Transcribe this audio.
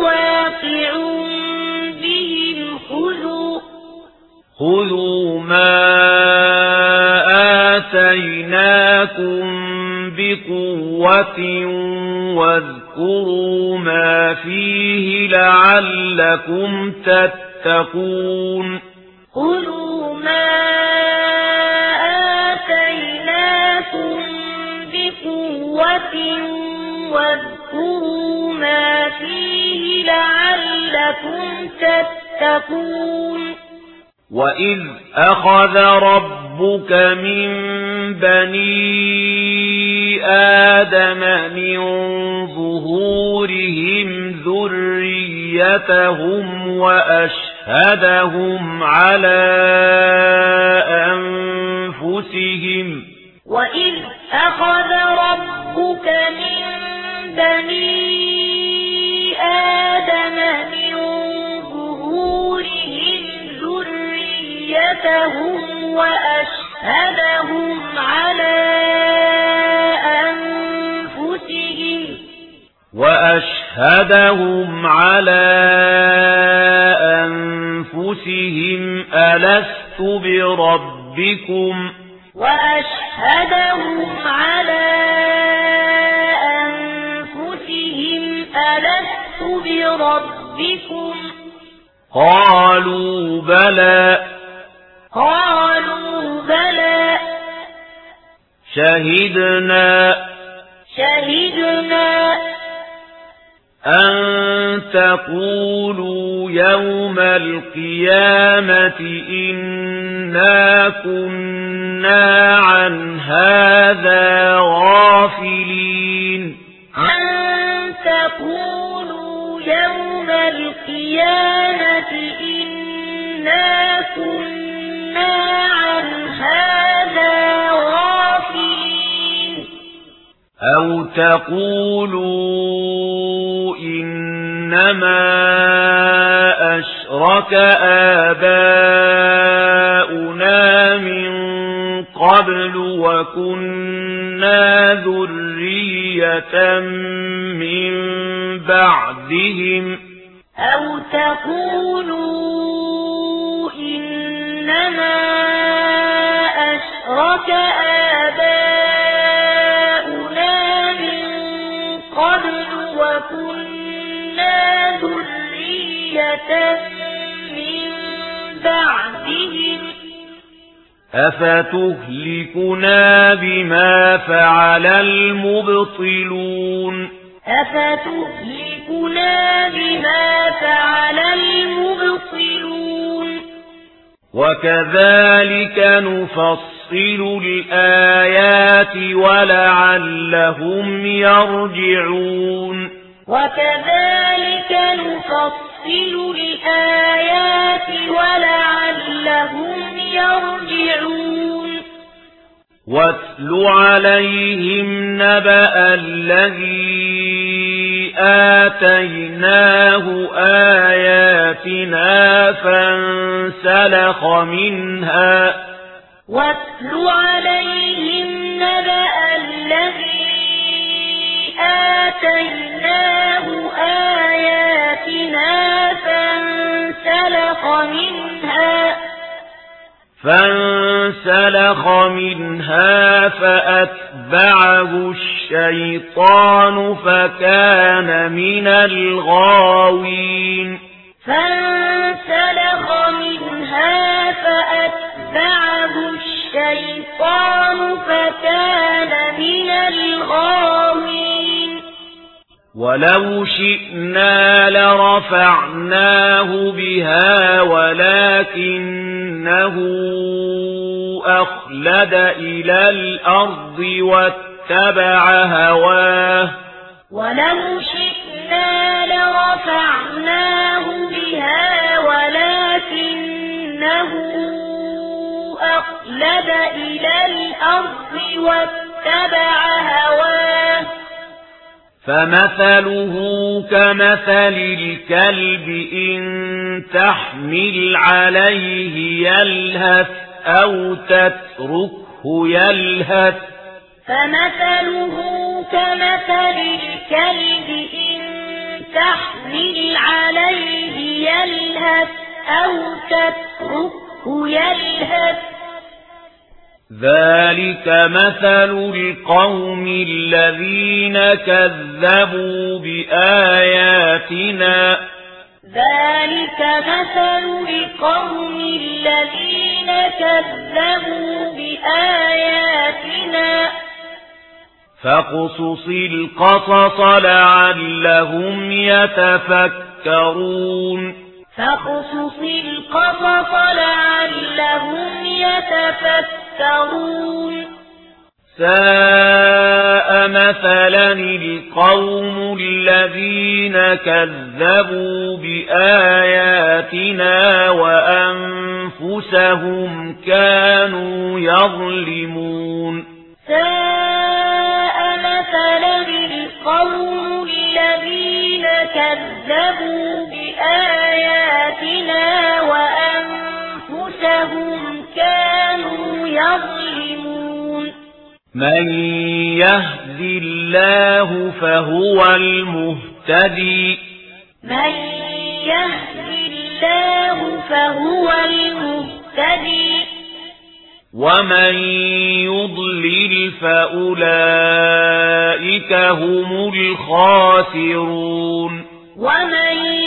واقع بهم خذوا خذوا ما آتيناكم بقوة واذكروا ما فيه لعلكم تتقون خذوا ما آتيناكم بقوة واذكروا فيه لعلكم تتقون وَإِذْ أَخَذَ رَبُّكَ مِنْ بَنِي آدَمَ مِنْ ظُهُورِهِمْ ذُرِّيَّتَهُمْ وَأَشْهَدَهُمْ عَلَى أَنْفُسِهِمْ وَإِذْ أَخَذَ رَبُّكَ مِنْ بَنِي ألسنتهم وأشهدهم على أنفسهم وأشهدهم على أنفسهم ألست بربكم وأشهدهم على أنفسهم ألست بربكم قالوا بلى قالوا بلى قالوا بلى. شهدنا شهدنا. أن تقولوا يوم القيامة إنا كنا عن هذا غافلين. أن تقولوا يوم القيامة إنا كنا أَوْ تَقُولُوا إِنَّمَا أَشْرَكَ آبَاؤُنَا مِنْ قَبْلُ وَكُنَّا ذُرِّيَّةً مِنْ بَعْدِهِمْ أَوْ تَقُولُوا إِنَّمَا أفتهلكنا بما فعل المبطلون أفتهلكنا بما فعل المبطلون وكذلك نفصل الآيات ولعلهم يرجعون وكذلك نفصل الآيات ولعلهم يرجعون واتل عليهم نبأ الذي آتيناه آياتنا فانسلخ منها. واتل عليهم نبأ الذي آتيناه آياتنا فانسلخ منها. فانسلخ منها. فأتبعه الشيطان فكان من الغاوين فانسلخ منها فأتبعه الشيطان فكان من الغاوين ولو شئنا لرفعناه بها ولكنه أخلد إلى الأرض واتبع هواه. ولو شئنا لرفعناه بها ولكنه أخلد إلى الأرض واتبع هواه. فمثله كمثل الكلب إن تحمل عليه يلهث أو تتركه يلهث فمثله كمثل الكلب إن تحمل عليه يلهث أو تتركه يلهث ذلك مثل القوم الذين كذبوا بآياتنا ذلك مثل القوم الذين كذبوا بآياتنا فاقصص القصص لعلهم يتفكرون. فاقصص القصص لعلهم يتفكرون. مثلا القوم الذين كذبوا بآياتنا وأنفسهم كانوا يظلمون. ساء مثلا القوم الذين كذبوا بآياتنا وأنفسهم كانوا يظلمون. من يه يهدي الله فهو المهتدي. من يهدي الله فهو المهتدي. ومن يضلل فأولئك هم الخاسرون. ومن